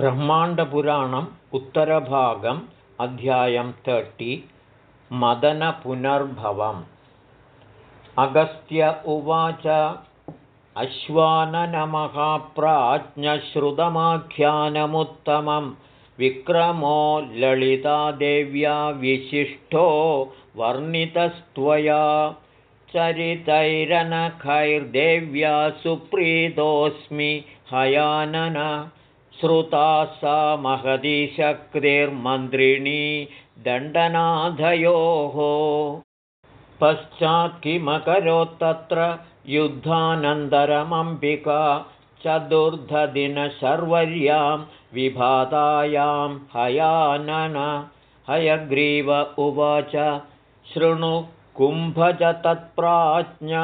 ब्रह्माण्डपुराणम् उत्तरभागम् अध्यायं तर्टि मदनपुनर्भवम्। अगस्त्य उवाच अश्वाननमहाप्राज्ञश्रुतमाख्यानमुत्तमं विक्रमो ललितादेव्या विशिष्टो वर्णितस्त्वया। चरितैरनखैर्देव्या सुप्रीतोऽस्मि हयानन श्रुता सा महती शक्तिर्मन्त्रिणी दण्डनाथयोः। पश्चात् किमकरोत्तत्र युद्धानन्तरमम्बिका चतुर्धदिनशर्वर्यां विभातायां हयानन। हयग्रीव उवाच शृणु कुम्भज तत्प्राज्ञ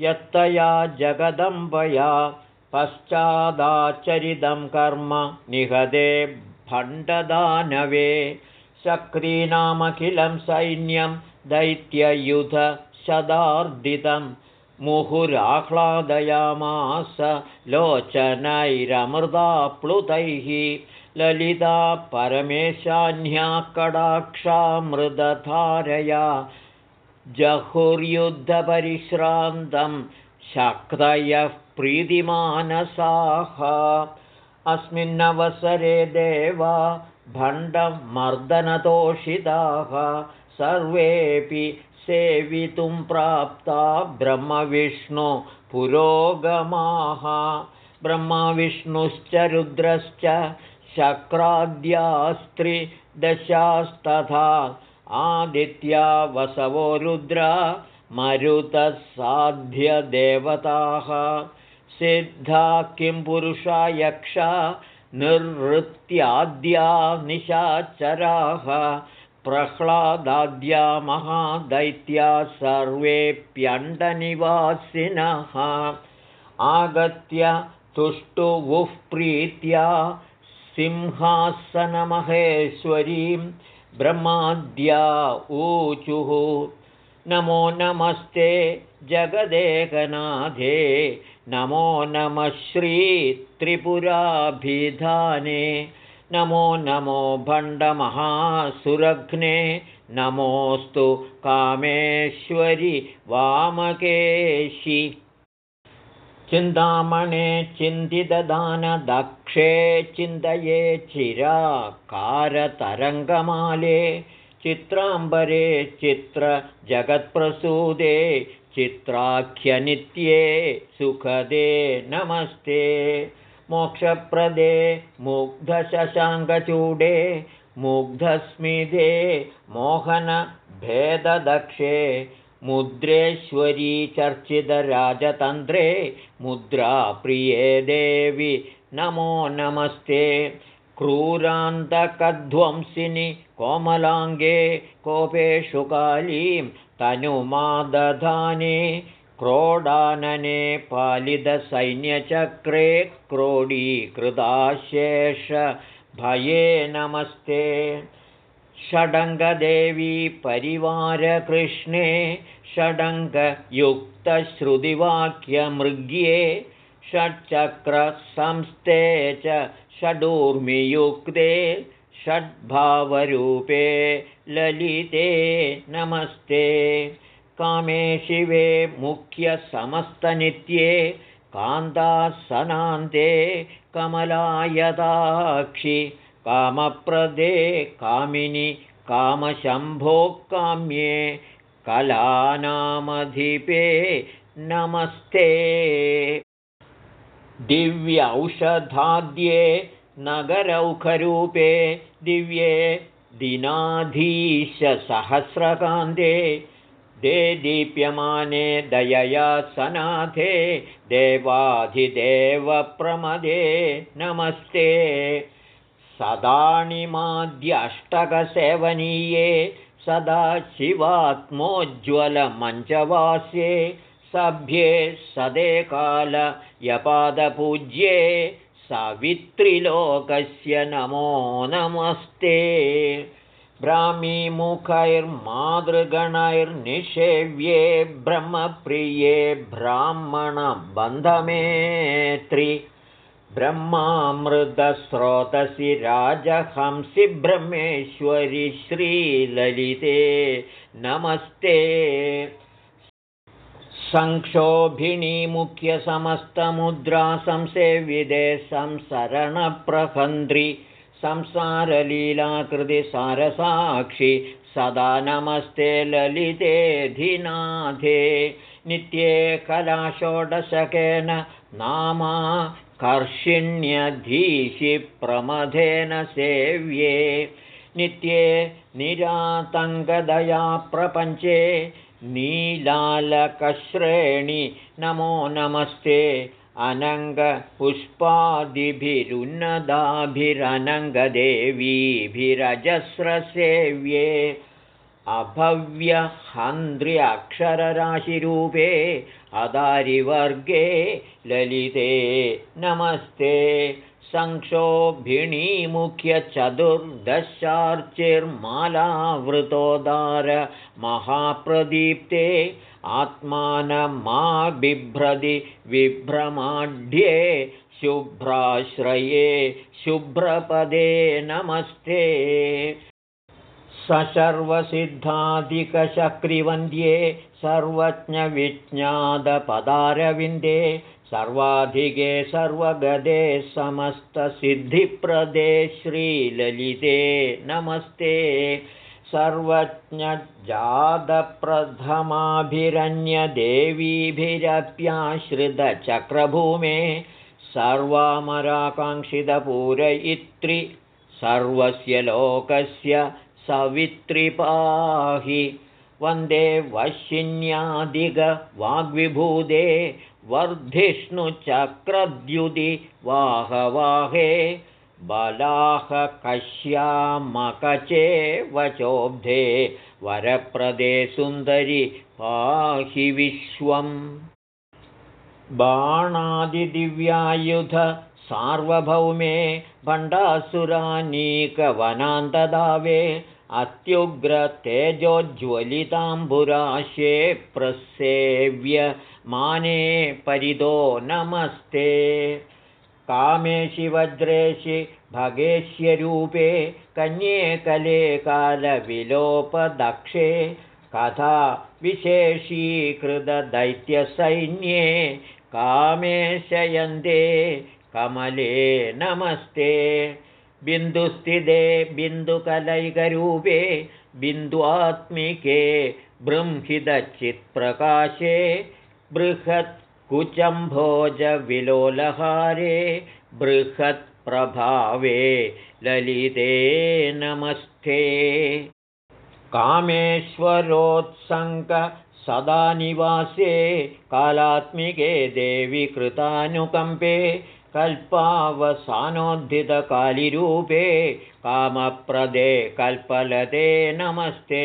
यत्तया जगदम्बया पश्चादाचरितं कर्म निहदे भण्डदानवे। शक्रीनामखिलं सैन्यं दैत्ययुधशदार्दितं मुहुराह्लादयामास लोचनैरमृदाप्लुतैः। ललिता परमेशान्या कडाक्षामृदधारया। जहुर्युद्धपरिश्रान्तं शक्तयः प्रीतिमानसाः। अस्मिन्नवसरे देवा भण्डमर्दनतोषिताः। सर्वेऽपि सेवितुं प्राप्ता ब्रह्मविष्णुपुरोगमाः ब्रह्मविष्णुश्च रुद्रश्च शक्राद्यास्त्रिदशास्तथा आदित्या वसवो रुद्रा मरुतः साध्यदेवताः सिद्धा किं पुरुषा यक्षा निर्वृत्याद्या निशाचराः प्रह्लादाद्या महादैत्या सर्वेऽप्यण्डनिवासिनः आगत्य तुष्टुवुः प्रीत्या सिंहासनमहेश्वरीं ब्रह्माद्या ऊचुः। नमो नमस्ते जगदेकनाथे नमो नमः श्रीत्रिपुराभिधाने नमो नमो भण्डमहासुरघ्ने नमोऽस्तु कामेश्वरि वामकेशि। चिन्तामणे चिन्तितदानदक्षे चिन्तये चिराकारतरङ्गमाले चित्राम्बरे चित्रजगत्प्रसूदे चित्राख्यनित्ये सुखदे नमस्ते। मोक्षप्रदे मुग्धशशाङ्कचूडे मुग्धस्मिदे मोहनभेददक्षे मुद्रेश्वरी चर्चितराजतन्त्रे मुद्राप्रिये देवि। नमो नमस्ते। क्रूरान्तकध्वंसिनि कोमलाङ्गे कोपेषु कालीं तनुमादधाने क्रोडानने पालितसैन्यचक्रे क्रोडीकृताशेषभये नमस्ते। षडङ्गदेवी परिवारकृष्णे षडङ्गयुक्तश्रुतिवाक्यमृग्ये षट्चक्रसंस्थे च षडूर्मियुक्ते षड्भावरूपे ललिते नमस्ते। कामे शिवे मुख्यसमस्तनित्ये कान्तासनान्ते कमलायदाक्षि कामप्रदे कामिनि कामशम्भो काम्ये कलानामधिपे नमस्ते। दिव्यौषधाद्ये नगरौखरूपे दिव्ये दिनाधीशसहस्रकान्ते दे दीप्यमाने दयया सनाथे देवाधिदेवप्रमदे नमस्ते। सदाणिमाद्यष्टकसेवनीये सदा शिवात्मोज्ज्वलमञ्चवास्ये सभ्ये सदे कालयपादपूज्ये सावित्रिलोकस्य नमो नमस्ते। ब्राह्मीमुखैर्मातृगणैर्निषेव्ये ब्रह्मप्रिये ब्राह्मणबन्धमेत्रि। ब्रह्मामृतस्रोतसि राजहंसि ब्रह्मेश्वरि श्रीललिते। नमस्ते संक्षोभिणीमुख्यसमस्तमुद्रा संसेविदे संसरणप्रहन्त्रि संसारलीलाकृतिसारसाक्षि सदा नमस्ते ललितेऽधिनाथे नित्ये कलाषोडशकेन नामा कर्षिण्यधीशि प्रमथेन सेव्ये नित्ये निरातङ्गदया प्रपञ्चे नीलालकश्रेणि नमो नमस्ते। अनङ्गपुष्पादिभिरुन्नदाभिरनङ्गदेवीभिरजस्रसेव्ये। अभव्यहन्त्र्यक्षरराशिरूपे अदारिवर्गे ललिते नमस्ते संक्षोभिणीमुख्यचतुर्दशार्चिर्मालावृतोदार महाप्रदीप्ते आत्मानमा बिभ्रदि विभ्रमाढ्ये शुभ्राश्रये शुभ्रपदे नमस्ते। सर्वसिद्धाधिकशक्रिवन्द्ये सर्वज्ञविज्ञातपदारविन्दे सर्वाधिके सर्वगदे समस्तसिद्धिप्रदे श्रीललिते नमस्ते। सर्वज्ञजातप्रथमाभिरन्यदेवीभिरप्याश्रितचक्रभूमे सर्वामराकाङ्क्षितपूरयित्रि सर्वस्य लोकस्य सवित्रिपाहि। वन्दे वशिन्यादिगवाग्विभूदे वर्धिष्णुचक्रद्युदि वाहवाहे बलाहकश्यामकचे वचोब्धे वरप्रदे सुन्दरि पाहि विश्वम्। बाणादिदिव्यायुध सार्वभौमे भण्डासुरानीकवनान्तदावे अत्युग्रतेजोज्ज्वलिताम्बुराशे प्रसेव्य माने परितो नमस्ते। कामेशि वज्रेशि भगेश्यरूपे कन्ये कले कालविलोपदक्षे कथा विशेषीकृतदैत्यसैन्ये कामेशयन्ते कमले नमस्ते। बिन्दुस्थिते बिन्दुकलैकरूपे बिन्द्वात्मिके बृंहिदचित्प्रकाशे बृहत्कुचम्भोजविलोलहारे बृहत्प्रभावे ललिते नमस्ते। कामेश्वरोत्सङ्ग सदा निवासे कालात्मिके देवि कृतानुकम्पे कल्पावसानोद्धितकालिरूपे कामप्रदे कल्पलते नमस्ते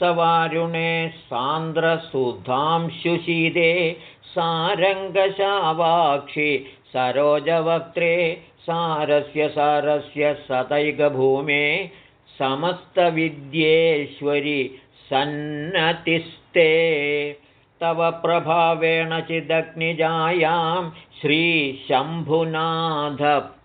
सवारुणे सान्द्रसुधांशुशीते सारङ्गशावाक्षि सरोजवक्त्रे सारस्य सारस्य सतैकभूमे समस्तविद्येश्वरि सन्नतिस्ते। तव प्रभावेण चिदग्निजायां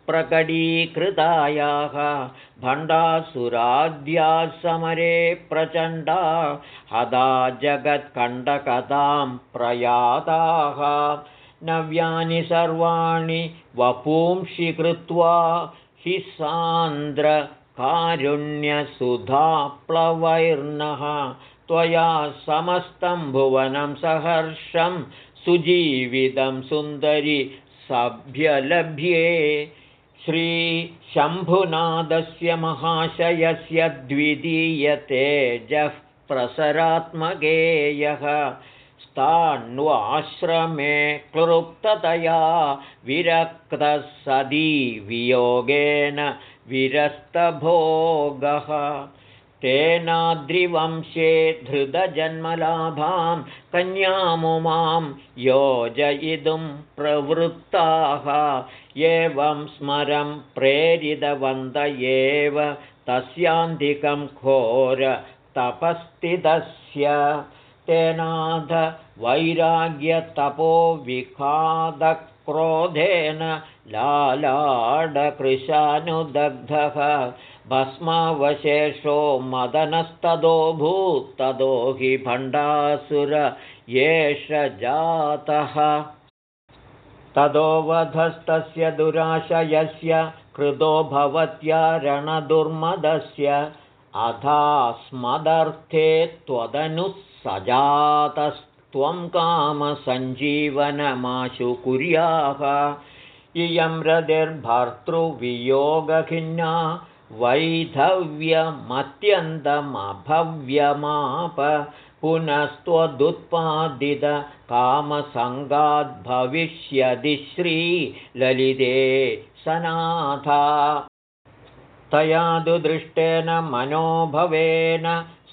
श्रीशम्भुनाथप्रकटीकृतायाः भण्डासुराद्याः समरे प्रचण्डा हदा जगत्कण्डकतां प्रयाताः। नव्यानि सर्वाणि वपुंषि कृत्वा हि सान्द्रकारुण्यसुधाप्लवैर्नः। त्वया समस्तं भुवनं सहर्षं सुजीवितं सुन्दरि सभ्यलभ्ये श्रीशम्भुनादस्य महाशयस्य द्वितीयतेजः प्रसरात्मगेयः। स्ताण्वाश्रमे क्लृप्ततया विरक्तः सदी वियोगेन विरस्तभोगः तेनाद्रिवंशे धृतजन्मलाभां कन्यामुमां योजयितुं प्रवृत्ताः। एवं स्मरं प्रेरितवन्त एव तस्यान्तिकं घोरतपस्थितस्य तेनाथ वैराग्यतपोविखादः क्रोधेन लालाडकृशानुदग्धः भस्मावशेषो मदनस्तदोभूत्तदो हि भण्डासुर एष जातः। तदोवधस्तस्य दुराशयस्य कृतो भवत्या रणदुर्मदस्य अथास्मदर्थे त्वदनुः सजातस्त्वं कामसञ्जीवनमाशु कुर्याः इयं रतिर्भर्तृवियोगखिन्ना वैधव्यमत्यन्तमभव्यमाप पुनस्त्वदुत्पादितकामसङ्गाद्भविष्यति श्रीललिते सनाथा। तया दुदृष्टेन मनोभवेन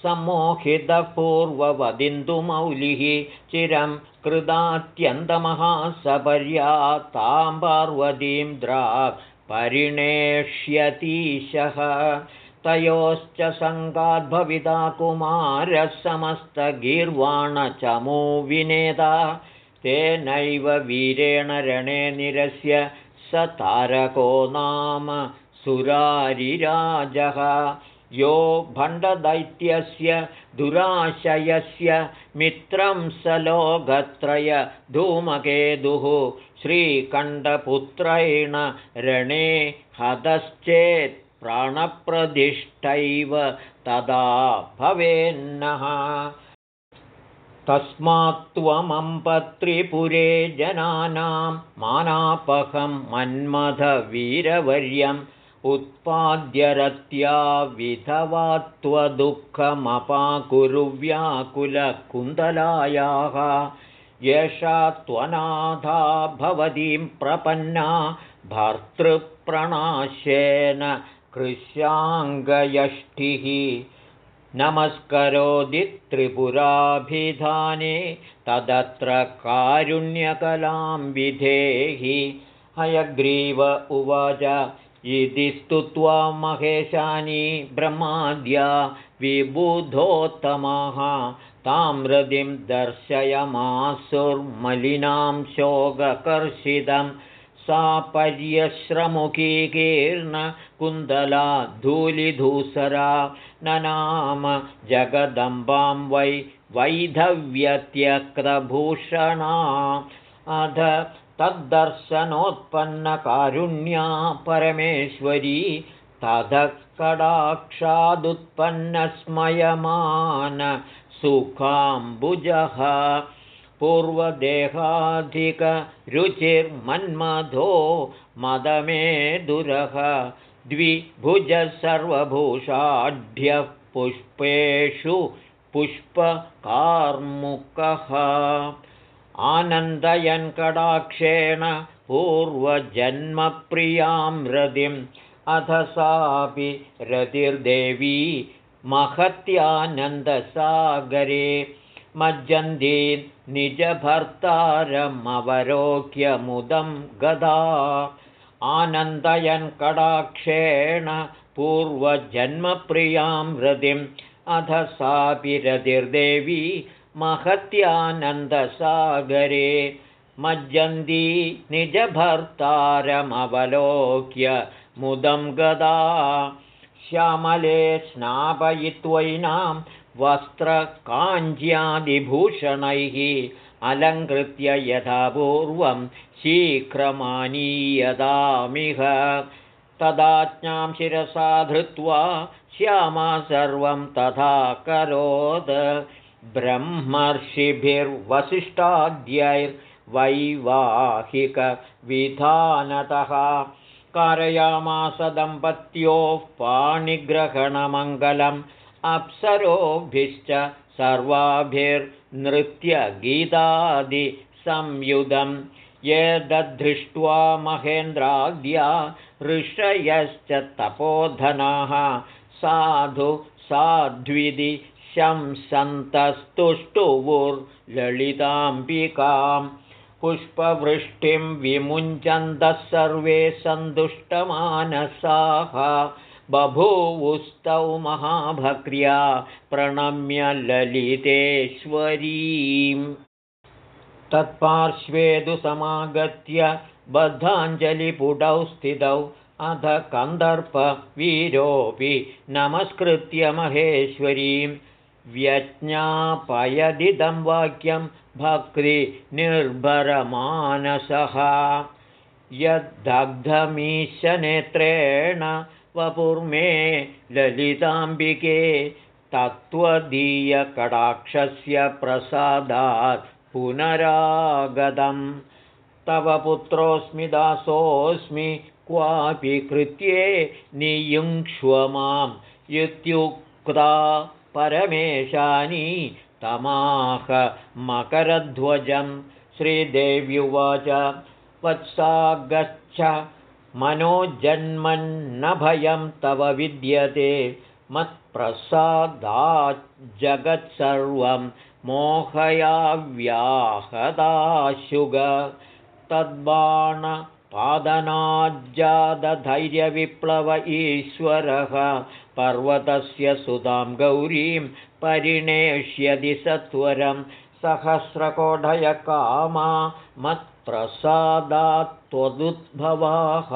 सम्मोहितः पूर्ववदिन्दुमौलिः चिरं कृदात्यन्तमहासपर्या तां पार्वतीं द्राक् परिणेष्यतीशः तयोश्च सङ्गाद्भविता कुमारः समस्तगीर्वाणचमो विनेता तेनैव वीरेण रणे निरस्य स तारको नाम सुरारिराजः यो भण्डदैत्यस्य दुराशयस्य मित्रं स लोकत्रय धूमकेतुः श्रीकण्ठपुत्रेण रणे हतश्चेत् प्राणप्रदिष्टैव तदा भवेन्नः। तस्मात्त्वमम्पत्रिपुरे जनानां मानापहं मन्मथवीरवर्यम् उत्पाद्यरत्या विधवा त्वदुःखमपाकुरुव्याकुलकुन्दलायाः एषा त्वनाथा भवतीं प्रपन्ना भर्तृप्रणाश्येन कृशाङ्गयष्टिः नमस्करोदि त्रिपुराभिधाने तदत्र कारुण्यकलां विधेहि। हयग्रीव उवाच इति स्तुत्वा महेशानी ब्रह्माद्या विबुधोत्तमाः। ताम्रदिं दर्शयमासुर्मलिनां शोककर्षितं सा पर्यश्रमुखीकीर्णकुन्दला धूलिधूसरा ननाम जगदम्बां वै वैधव्यत्यक्तभूषणा अध तद्दर्शनोत्पन्नकारुण्या परमेश्वरी ततः कडाक्षादुत्पन्नस्मयमान सुखाम्बुजः पूर्वदेहाधिकरुचिर्मन्मधो मदमेदुरः द्विभुजः सर्वभूषाढ्यः पुष्पेषु पुष्पकार्मुकः आनन्दयन् कडाक्षेण पूर्वजन्मप्रियां रतिम् अथ सापि रतिर्देवी महत्यानन्दसागरे। मज्जन्ती निजभर्तारमवरोक्यमुदं गदा। आनन्दयन् कडाक्षेण पूर्वजन्मप्रियां रतिम् अथ सापि रतिर्देवी महत्यानन्दसागरे मज्जन्ती निजभर्तारमवलोक्य मुदं गदा श्यामले स्नापयित्वैनां वस्त्रकाञ्ज्यादिभूषणैः अलङ्कृत्य यथा पूर्वं शीघ्रमानीयदामिह तदाज्ञां शिरसा धृत्वा श्यामा सर्वं तथा करोद ब्रह्मर्षिभिर्वसिष्ठाद्यैर्वैवाहिकविधानतः कारयामास दम्पत्योः पाणिग्रहणमङ्गलम् अप्सरोभिश्च सर्वाभिर्नृत्यगीतादिसंयुधं ये दधृष्ट्वा महेन्द्राद्या ऋषयश्च तपोधनाः। साधु साध्विधि शंसन्तस्तुष्टुवुर्ललिताम्बिकां पुष्पवृष्टिं विमुञ्चन्तः सर्वे सन्तुष्टमानसाः। बभूवुस्तौ महाभक्र्या प्रणम्य ललितेश्वरीम्। तत्पार्श्वेदु समागत्य बद्धाञ्जलिपुटौ स्थितौ अध कन्दर्पवीरोऽपि नमस्कृत्य महेश्वरीं व्यज्ञापयदिदं वाक्यं भक्तिनिर्भरमानसः यद्दग्धमीशनेत्रेण वपुर्मे ललिताम्बिके तत्त्वदीयकटाक्षस्य प्रसादात् पुनरागतं तव पुत्रोऽस्मि दासोऽस्मि क्वापि कृत्ये नियुङ्क्ष्व मां इत्युक्ता परमेशानी तमाह मकरध्वजं श्रीदेव्युवाच वत्सागच्छ मनोजन्मन्न भयं तव विद्यते मत्प्रसादाज्जगत्सर्वं मोहयाव्याहदाशुग तद्बाणपादनाज्जादधैर्यविप्लव ईश्वरः पर्वतस्य सुतां गौरीं परिणेष्यति सत्वरं सहस्रकोढयकामा मत्प्रसादात्त्वदुद्भवाः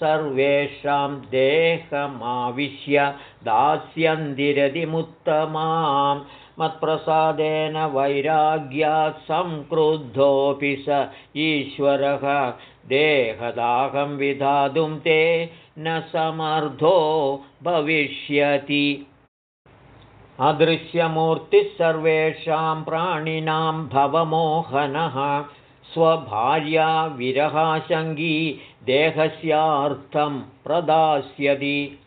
सर्वेषां देहमाविश्य दास्यन्दिरतिमुत्तमां मत्प्रसादेन वैराग्यात् संक्रुद्धोऽपि स ईश्वरः देहदाहं विधातुं ते न समर्थो भविष्यति। अदृश्यमूर्तिः सर्वेषां प्राणिनां भवमोहनः। स्वभार्या विरहाशङ्गी देहस्यार्थं प्रदास्यति।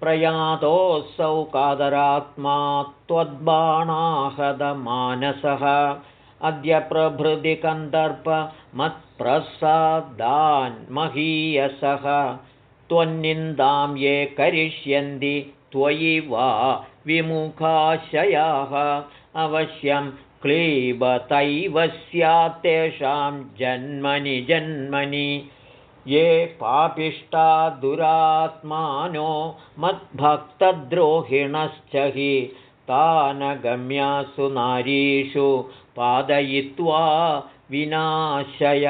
प्रयातोऽसौ कादरात्मा त्वद्बाणाहदमानसः अद्य प्रभृति कन्दर्पमत्प्रसादान्महीयसः त्वन्निन्दां ये करिष्यन्ति त्वयि वा विमुखाशयाः। अवश्यं क्लीबतैव स्यात् तेषां जन्मनि जन्मनि। ये पापिष्टा दुरात्मानो मद्भक्तद्रोहिणश्च हि तानगम्यासु नारीषु पादयित्वा विनाशय।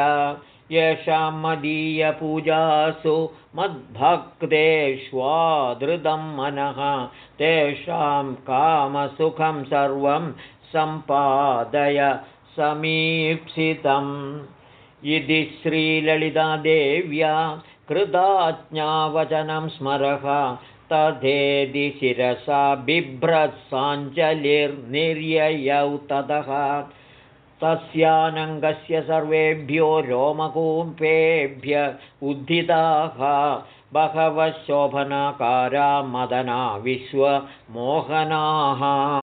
येषां मदीयपूजासु मद्भक्तेष्वादृतं मनः। तेषां कामसुखं सर्वं सम्पादय समीप्सितम्। इति श्रीललितादेव्या कृताज्ञावचनं स्मरः तथेदि शिरसा बिभ्रत्साञ्जलिर्निर्ययौ ततः। तस्यानङ्गस्य सर्वेभ्यो रोमकूपेभ्य उद्धिताः। बहवः शोभनाकारा मदना विश्वमोहनाः।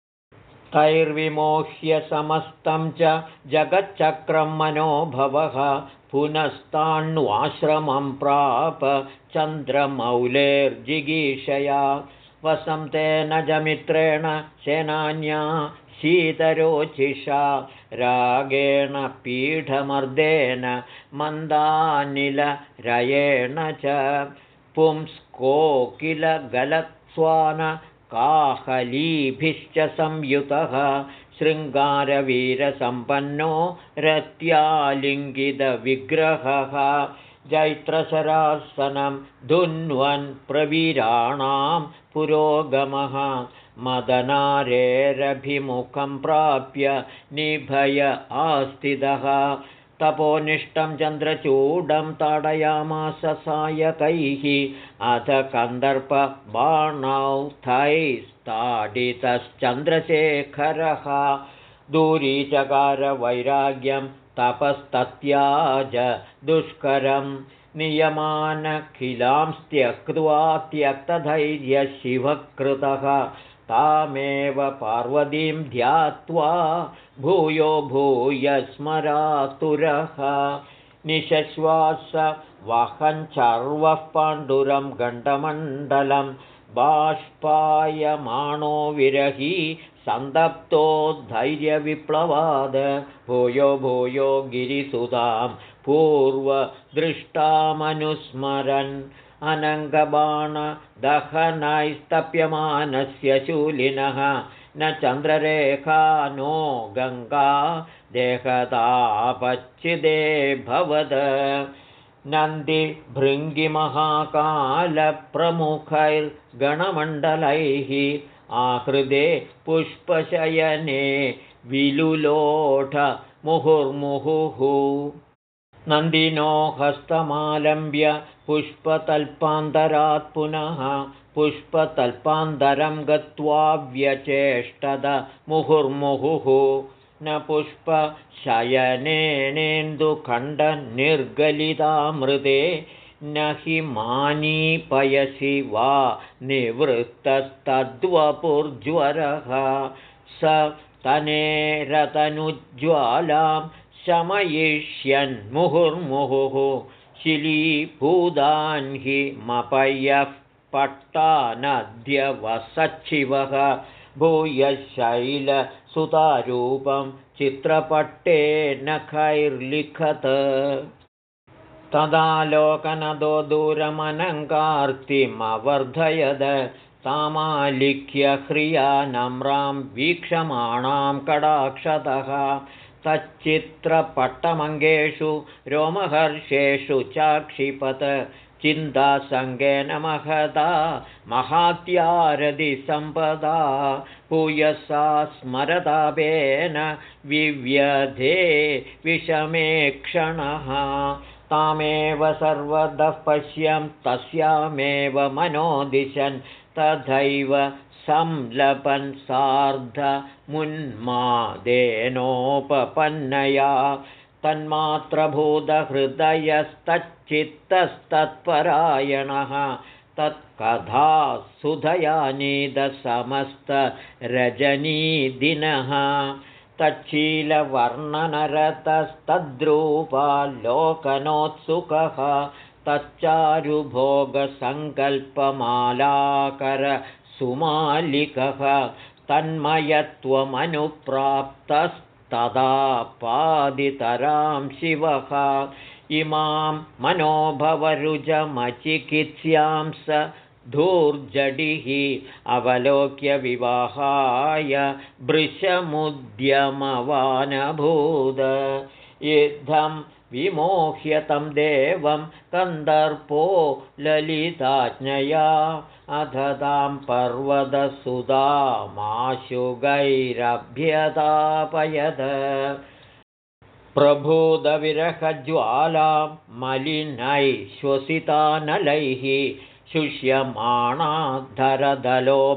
तैर्विमोह्य समस्तं च जगच्चक्रं मनोभवः पुनस्ताण्वाश्रमं प्राप चन्द्रमौलेर्जिगीषया। वसन्तेन जमित्रेण सेनान्या शीतरोचिषा। रागेण पीठमर्देन मन्दानिलरयेण च। पुंस्कोकिलगलत्स्वान काहलीभिश्च संयुतः शृङ्गारवीरसम्पन्नो रत्यालिङ्गितविग्रहः जैत्रशरासनं धुन्वन् प्रवीराणां पुरोगमः मदनारेरभिमुखं प्राप्य निभय आस्थितः तपोनिष्ठं चन्द्रचूडं ताडयामास सायकैः। अथ कन्दर्पबाणौ थैस्ताडितश्चन्द्रशेखरः दूरीचकारवैराग्यं तपस्तत्याज दुष्करं नियमानखिलां त्यक्त्वा त्यक्तधैर्यशिवकृतः तामेव पार्वतीं ध्यात्वा भूयो भूय स्मरातुरः निशश्वास वहञ्चर्वः पाण्डुरं गण्डमण्डलं बाष्पायमाणो विरही सन्दप्तो धैर्यविप्लवाद। भूयो भूयो गिरिसुतां पूर्वदृष्टामनुस्मरन् अनङ्गबाणदहनैस्तप्यमानस्य शूलिनः न चन्द्ररेखा नो गङ्गा देहतापच्चिदे भवद। नन्दिभृङ्गिमहाकालप्रमुखैर्गणमण्डलैः आहृदे पुष्पशयने विलुलोढ मुहुर्मुहुः नन्दिनो हस्तमालम्ब्य पुष्पतल्पान्तरात् पुनः पुष्पतल्पान्तरं गत्वा व्यचेष्टद मुहुर्मुहुः। न पुष्पशयनेनेन्दुखण्डनिर्गलितामृते न हि मानीपयसि वा निवृत्तस्तद्वपुर्ज्वरः। स तनेरतनुज्ज्वालां शमयिष्यन्मुहुर्मुहुः शिलीभूदान् हि मपयः पट्टानद्यवसच्छिवः भूयशैलसुतारूपं चित्रपट्टे नखैर्लिखत्। तदालोकनदो दूरमनङ्गार्तिमवर्धयद तामालिख्य ह्रिया नम्रां वीक्षमाणां कडाक्षतः तच्चित्रपट्टमङ्गेषु रोमहर्षेषु चाक्षिपत चिन्तासङ्गेन महदा महात्यारदिसम्पदा पूयसा स्मरतापेन विव्यधे विषमे क्षणः तामेव सर्वतः पश्यं तस्यामेव मनोदिशन् तथैव संलपन् सार्धमुन्मादेनोपपन्नया तन्मात्रभूतहृदयस्तच्चित्तस्तत्परायणः तत्कथा सुधयानीदसमस्तरजनीदिनः तच्शीलवर्णनरतस्तद्रूपाल्लोकनोत्सुकः तच्चारुभोगसङ्कल्पमालाकरसुमालिकः तन्मयत्वमनुप्राप्तस्तदा पादितरां शिवः। इमां मनोभवरुजमचिकित्स्यां स धूर्जडिः। अवलोक्य विवाहाय भृशमुद्यमवानभूद इद्धं विमोह्यतं देवं कन्दर्पो ललिताज्ञया अधतां पर्वतसुधामाशुगैरभ्यतापयद प्रभूदविरहज्वालां मलिनैः श्वसितानलैः शुष्यमाणाद्धरदलो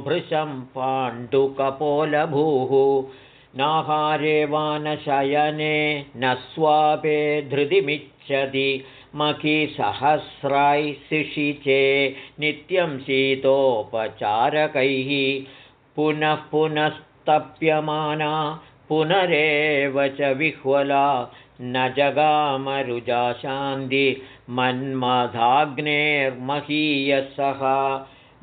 भृशं पाण्डुकपोलभूः नाहारे वा न शयने न स्वापे धृतिमिच्छति मखिसहस्राय शिशिचे नित्यं शीतोपचारकैः पुनः पुनस्तप्यमाना पुनरेव च विह्वला न जगामरुजाशान्ति मन्मधाग्नेर्महीयसः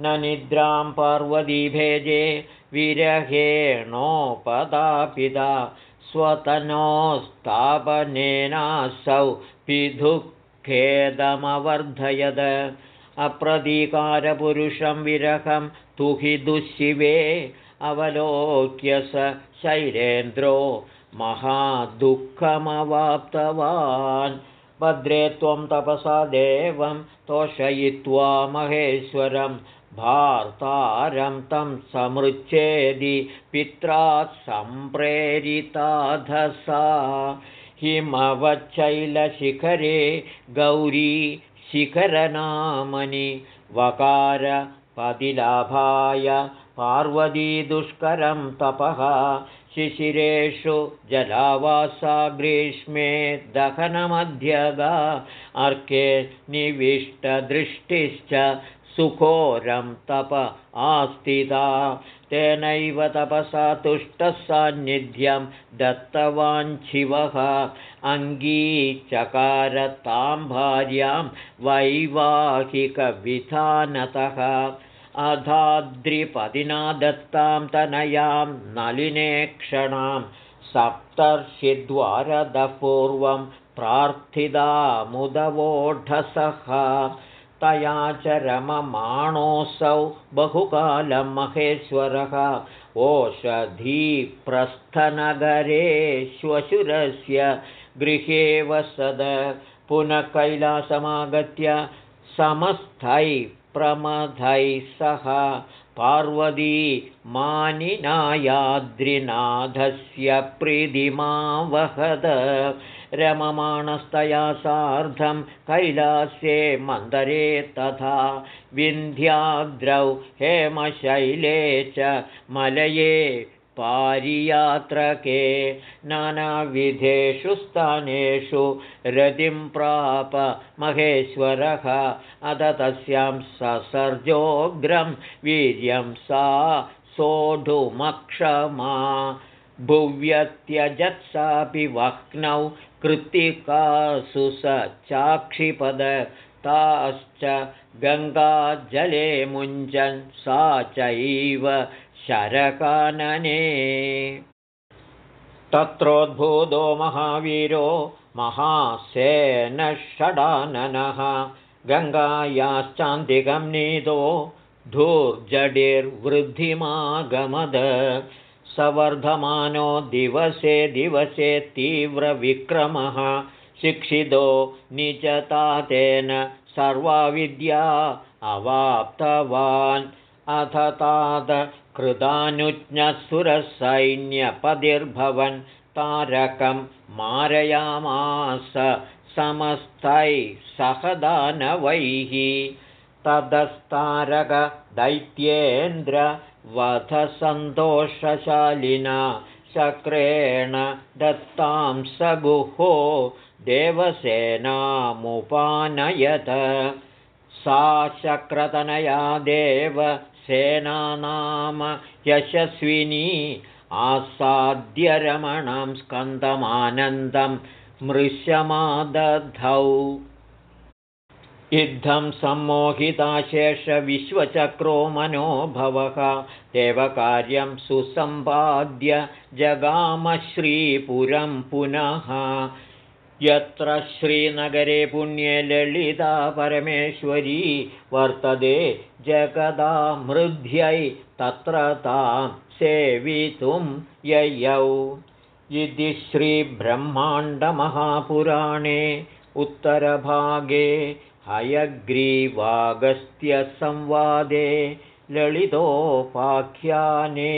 न निद्रां पार्वतीभेजे विरहेणोपदापिता स्वतनोस्तापनेनासौ पिधुःखेदमवर्धयद अप्रतीकारपुरुषं विरहं तु हि दुःशिवे। अवलोक्य स शैलेन्द्रो महादुःखमवाप्तवान्। भद्रे त्वं तपसा देवं तोषयित्वा महेश्वरं भार्तारं तं समृच्छेदि पित्रा सम्प्रेरिताधसा हिमवच्चैलशिखरे गौरी शिखरनामनि वकारपतिलाभाय पार्वतीदुष्करं तपः। शिशिरेषु जलावासा ग्रीष्मे दहनमध्यगा। अर्के निविष्टदृष्टिश्च सुखोरं तप आस्तिता तेनैव तपसा तुष्टः सान्निध्यं दत्तवाञ्छिवः अङ्गीचकारतां भार्यां वैवाहिकविधानतः। अधाद्रिपदिना दत्तां तनयां नलिनेक्षणां सप्तर्षिद्वारदपूर्वं प्रार्थितामुदवोढसः तया च रममाणोऽसौ बहुकालं महेश्वरः ओषधीप्रस्थनगरे श्वशुरस्य गृहे वसद पुनः कैलासमागत्य समस्थैः प्रमथैः सह पार्वती मानिनायाद्रिनाथस्य प्रीतिमावहद रममाणस्तया सार्धं कैलास्ये मन्दरे तथा विन्ध्याद्रौ हेमशैले च मलये पारियात्रके नानाविधेषु स्थानेषु रतिं प्राप महेश्वरः अध तस्यां ससर्जोग्रं वीर्यं सा सोढुमक्षमा भुव्यत्यजत्सापि वह्नौ कृत्तिकासु स चाक्षिपद ताश्च गङ्गाजले मुञ्चन् सा चैव शरकानने। तत्रोद्भूतो महावीरो महासेनषडाननः गङ्गायाश्चान्तिकं नीतो धूर्जडिर्वृद्धिमागमद सवर्धमानो दिवसे दिवसे तीव्रविक्रमः शिक्षितो निजतातेन सर्वाविद्या अवाप्तवान्। अथ ताद कृतानुज्ञसुरसैन्यपदिर्भवन् तारकं मारयामास समस्तैः सह दानवैः ततस्तारकदैत्येन्द्रवधसन्तोषशालिना शक्रेण दत्तां स गुहो देवसेनामुपानयत। सा शक्रतनया देव सेनानाम यशस्विनी आसाद्यरमणं स्कन्दमानन्दं मृश्यमादधौ इद्धं सम्मोहिताशेषविश्वचक्रो मनोभवः देवकार्यं सुसम्पाद्य जगामश्रीपुरं पुनः। यत्र श्रीनगरे पुण्ये ललिता परमेश्वरी वर्तते जगदामृद्ध्यै तत्र तां सेवितुं ययौ। इति श्रीब्रह्माण्डमहापुराणे उत्तरभागे हयग्रीवागस्त्यसंवादे ललितोपाख्याने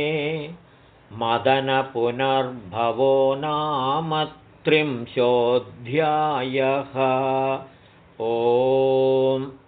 मदनपुनर्भवो नाम त्रिंशोऽध्यायः। ओम्